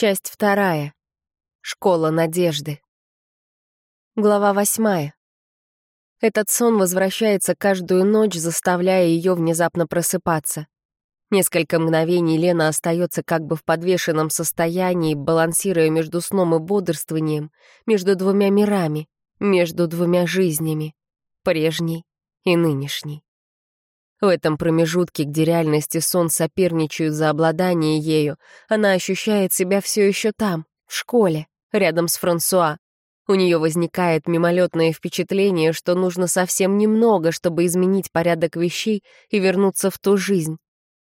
Часть вторая. Школа надежды. Глава восьмая. Этот сон возвращается каждую ночь, заставляя ее внезапно просыпаться. Несколько мгновений Лена остается как бы в подвешенном состоянии, балансируя между сном и бодрствованием, между двумя мирами, между двумя жизнями, прежней и нынешней. В этом промежутке, где реальность и сон соперничают за обладание ею, она ощущает себя все еще там, в школе, рядом с Франсуа. У нее возникает мимолетное впечатление, что нужно совсем немного, чтобы изменить порядок вещей и вернуться в ту жизнь.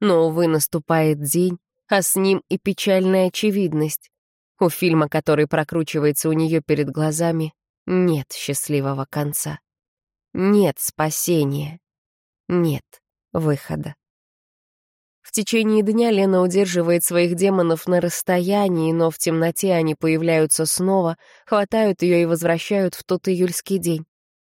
Но, увы, наступает день, а с ним и печальная очевидность. У фильма, который прокручивается у нее перед глазами, нет счастливого конца. Нет спасения нет выхода. В течение дня Лена удерживает своих демонов на расстоянии, но в темноте они появляются снова, хватают ее и возвращают в тот июльский день.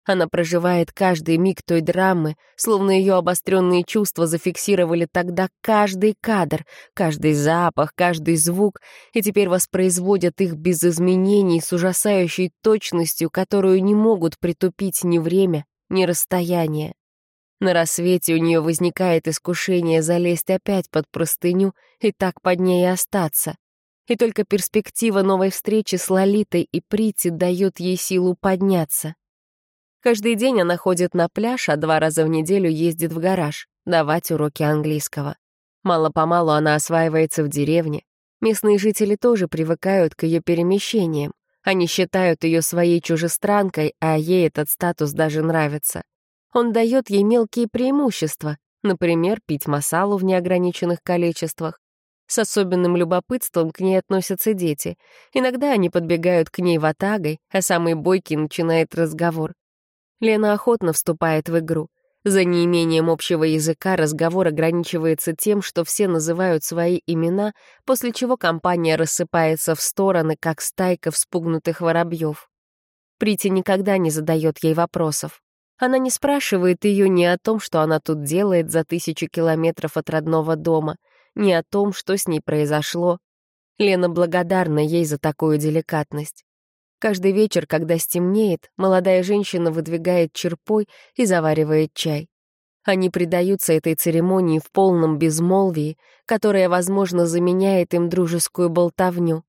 Она проживает каждый миг той драмы, словно ее обостренные чувства зафиксировали тогда каждый кадр, каждый запах, каждый звук, и теперь воспроизводят их без изменений с ужасающей точностью, которую не могут притупить ни время, ни расстояние. На рассвете у нее возникает искушение залезть опять под простыню и так под ней остаться. И только перспектива новой встречи с Лолитой и Прити дает ей силу подняться. Каждый день она ходит на пляж, а два раза в неделю ездит в гараж, давать уроки английского. Мало-помалу она осваивается в деревне. Местные жители тоже привыкают к ее перемещениям. Они считают ее своей чужестранкой, а ей этот статус даже нравится. Он дает ей мелкие преимущества, например, пить масалу в неограниченных количествах. С особенным любопытством к ней относятся дети. Иногда они подбегают к ней ватагой, а самый бойкий начинает разговор. Лена охотно вступает в игру. За неимением общего языка разговор ограничивается тем, что все называют свои имена, после чего компания рассыпается в стороны, как стайка вспугнутых воробьев. Прити никогда не задает ей вопросов. Она не спрашивает ее ни о том, что она тут делает за тысячу километров от родного дома, ни о том, что с ней произошло. Лена благодарна ей за такую деликатность. Каждый вечер, когда стемнеет, молодая женщина выдвигает черпой и заваривает чай. Они предаются этой церемонии в полном безмолвии, которое, возможно, заменяет им дружескую болтовню.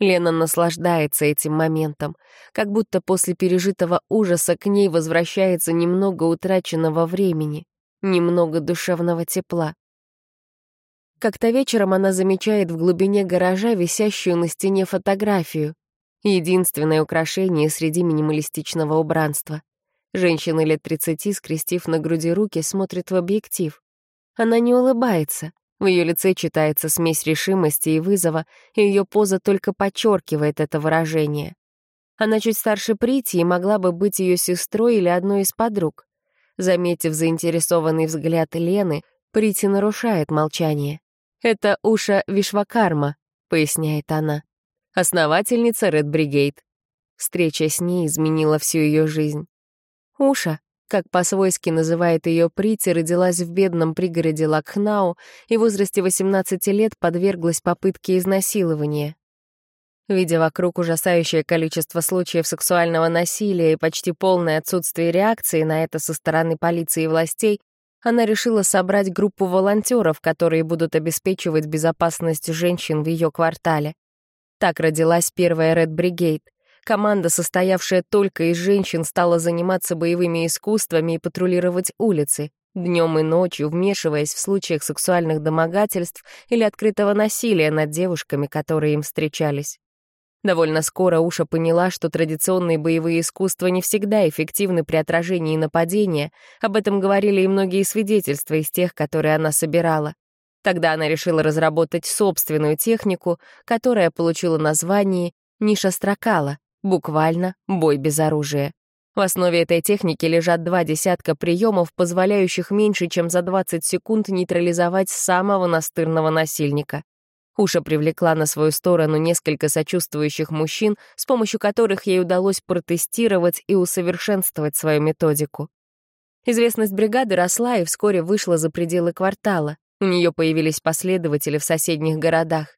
Лена наслаждается этим моментом, как будто после пережитого ужаса к ней возвращается немного утраченного времени, немного душевного тепла. Как-то вечером она замечает в глубине гаража висящую на стене фотографию. Единственное украшение среди минималистичного убранства. Женщина лет 30, скрестив на груди руки, смотрит в объектив. Она не улыбается, в ее лице читается смесь решимости и вызова, и ее поза только подчеркивает это выражение. Она чуть старше Прити и могла бы быть ее сестрой или одной из подруг. Заметив заинтересованный взгляд Лены, Прити нарушает молчание. «Это Уша Вишвакарма», — поясняет она. «Основательница Ред Бригейд». Встреча с ней изменила всю ее жизнь. Уша как по-свойски называет ее Прити, родилась в бедном пригороде Лакхнау и в возрасте 18 лет подверглась попытке изнасилования. Видя вокруг ужасающее количество случаев сексуального насилия и почти полное отсутствие реакции на это со стороны полиции и властей, она решила собрать группу волонтеров, которые будут обеспечивать безопасность женщин в ее квартале. Так родилась первая Red Brigade — Команда, состоявшая только из женщин, стала заниматься боевыми искусствами и патрулировать улицы, днем и ночью вмешиваясь в случаях сексуальных домогательств или открытого насилия над девушками, которые им встречались. Довольно скоро Уша поняла, что традиционные боевые искусства не всегда эффективны при отражении нападения, об этом говорили и многие свидетельства из тех, которые она собирала. Тогда она решила разработать собственную технику, которая получила название «Ниша Строкала», Буквально бой без оружия. В основе этой техники лежат два десятка приемов, позволяющих меньше, чем за 20 секунд нейтрализовать самого настырного насильника. Уша привлекла на свою сторону несколько сочувствующих мужчин, с помощью которых ей удалось протестировать и усовершенствовать свою методику. Известность бригады росла и вскоре вышла за пределы квартала. У нее появились последователи в соседних городах.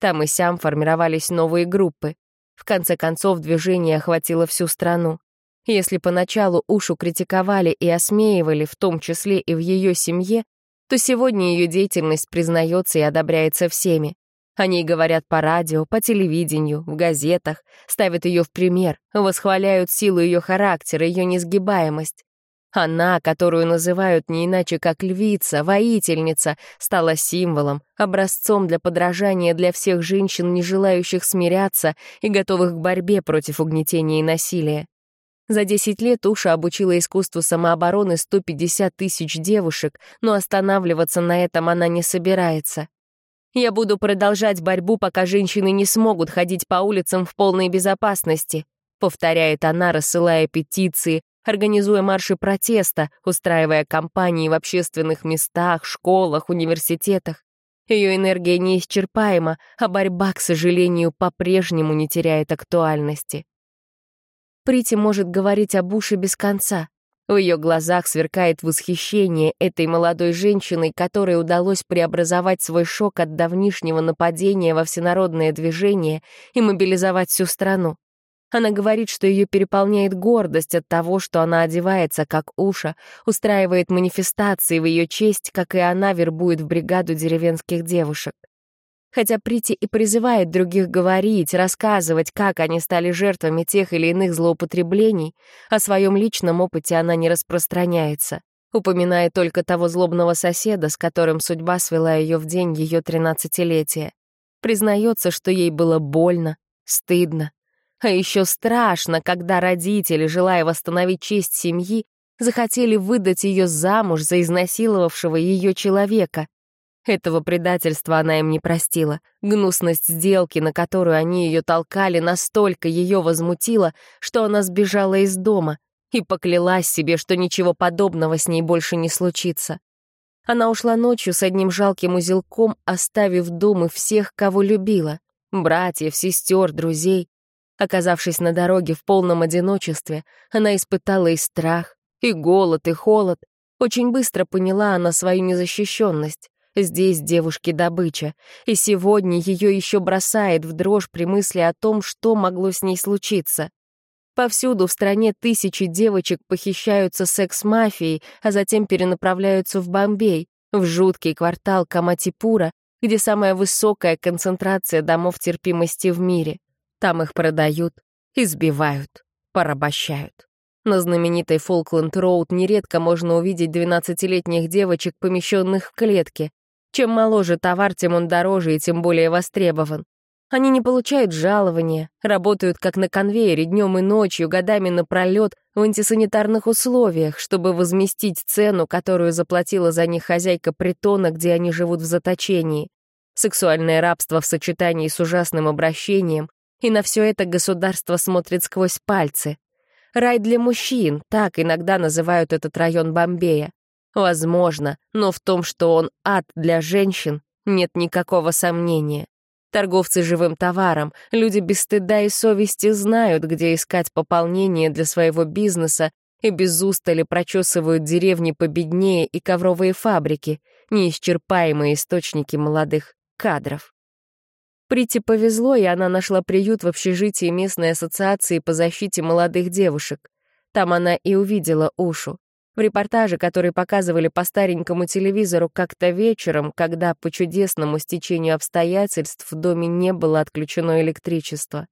Там и сям формировались новые группы. В конце концов, движение охватило всю страну. Если поначалу Ушу критиковали и осмеивали, в том числе и в ее семье, то сегодня ее деятельность признается и одобряется всеми. О ней говорят по радио, по телевидению, в газетах, ставят ее в пример, восхваляют силу ее характера, ее несгибаемость. Она, которую называют не иначе как львица, воительница, стала символом, образцом для подражания для всех женщин, не желающих смиряться и готовых к борьбе против угнетения и насилия. За 10 лет Уша обучила искусству самообороны 150 тысяч девушек, но останавливаться на этом она не собирается. «Я буду продолжать борьбу, пока женщины не смогут ходить по улицам в полной безопасности», повторяет она, рассылая петиции, организуя марши протеста, устраивая кампании в общественных местах, школах, университетах. Ее энергия неисчерпаема, а борьба, к сожалению, по-прежнему не теряет актуальности. Прити может говорить об Буше без конца. В ее глазах сверкает восхищение этой молодой женщиной, которой удалось преобразовать свой шок от давнишнего нападения во всенародное движение и мобилизовать всю страну. Она говорит, что ее переполняет гордость от того, что она одевается как Уша, устраивает манифестации в ее честь, как и она вербует в бригаду деревенских девушек. Хотя Прити и призывает других говорить, рассказывать, как они стали жертвами тех или иных злоупотреблений, о своем личном опыте она не распространяется, упоминая только того злобного соседа, с которым судьба свела ее в день ее тринадцатилетия. Признается, что ей было больно, стыдно. А еще страшно, когда родители, желая восстановить честь семьи, захотели выдать ее замуж за изнасиловавшего ее человека. Этого предательства она им не простила. Гнусность сделки, на которую они ее толкали, настолько ее возмутила, что она сбежала из дома и поклялась себе, что ничего подобного с ней больше не случится. Она ушла ночью с одним жалким узелком, оставив дом и всех, кого любила. Братьев, сестер, друзей. Оказавшись на дороге в полном одиночестве, она испытала и страх, и голод, и холод. Очень быстро поняла она свою незащищенность. Здесь девушки добыча, и сегодня ее еще бросает в дрожь при мысли о том, что могло с ней случиться. Повсюду в стране тысячи девочек похищаются секс-мафией, а затем перенаправляются в Бомбей, в жуткий квартал Каматипура, где самая высокая концентрация домов терпимости в мире. Там их продают, избивают, порабощают. На знаменитой Фолкленд-Роуд нередко можно увидеть 12-летних девочек, помещенных в клетке, чем моложе товар, тем он дороже и тем более востребован. Они не получают жалования, работают как на конвейере днем и ночью, годами напролет в антисанитарных условиях, чтобы возместить цену, которую заплатила за них хозяйка притона, где они живут в заточении. Сексуальное рабство в сочетании с ужасным обращением, и на все это государство смотрит сквозь пальцы. Рай для мужчин, так иногда называют этот район Бомбея. Возможно, но в том, что он ад для женщин, нет никакого сомнения. Торговцы живым товаром, люди без стыда и совести знают, где искать пополнение для своего бизнеса и без устали прочесывают деревни победнее и ковровые фабрики, неисчерпаемые источники молодых кадров. Прити повезло, и она нашла приют в общежитии местной ассоциации по защите молодых девушек. Там она и увидела Ушу. В репортаже, который показывали по старенькому телевизору как-то вечером, когда по чудесному стечению обстоятельств в доме не было отключено электричество.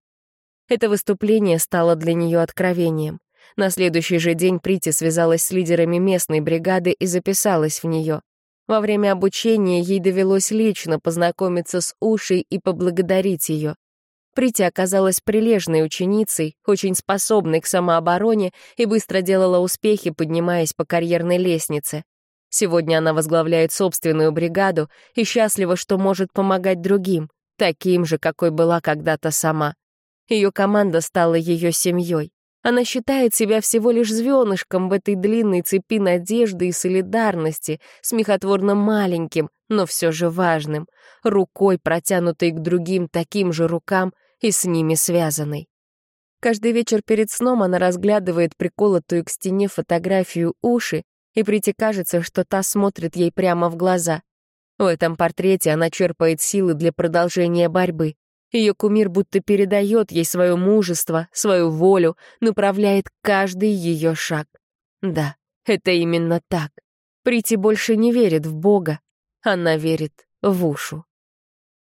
Это выступление стало для нее откровением. На следующий же день Прити связалась с лидерами местной бригады и записалась в нее. Во время обучения ей довелось лично познакомиться с Ушей и поблагодарить ее. Прити оказалась прилежной ученицей, очень способной к самообороне и быстро делала успехи, поднимаясь по карьерной лестнице. Сегодня она возглавляет собственную бригаду и счастлива, что может помогать другим, таким же, какой была когда-то сама. Ее команда стала ее семьей. Она считает себя всего лишь звенышком в этой длинной цепи надежды и солидарности, смехотворно маленьким, но все же важным, рукой, протянутой к другим таким же рукам, и с ними связанной. Каждый вечер перед сном она разглядывает приколотую к стене фотографию уши, и Прити кажется, что та смотрит ей прямо в глаза. В этом портрете она черпает силы для продолжения борьбы. Ее кумир будто передает ей свое мужество, свою волю, направляет каждый ее шаг. Да, это именно так. Прити больше не верит в Бога, она верит в Ушу.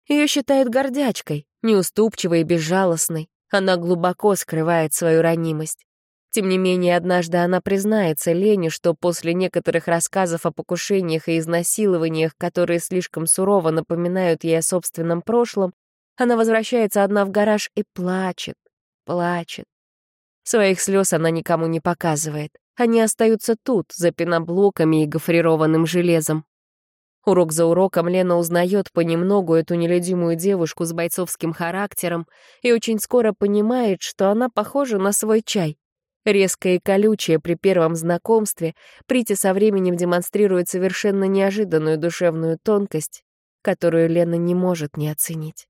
Ее считают гордячкой, неуступчивой и безжалостной. Она глубоко скрывает свою ранимость. Тем не менее, однажды она признается Лене, что после некоторых рассказов о покушениях и изнасилованиях, которые слишком сурово напоминают ей о собственном прошлом, она возвращается одна в гараж и плачет, плачет. Своих слез она никому не показывает. Они остаются тут, за пеноблоками и гофрированным железом. Урок за уроком Лена узнает понемногу эту нелюдимую девушку с бойцовским характером и очень скоро понимает, что она похожа на свой чай. Резкая и колючая при первом знакомстве, Прити со временем демонстрирует совершенно неожиданную душевную тонкость, которую Лена не может не оценить.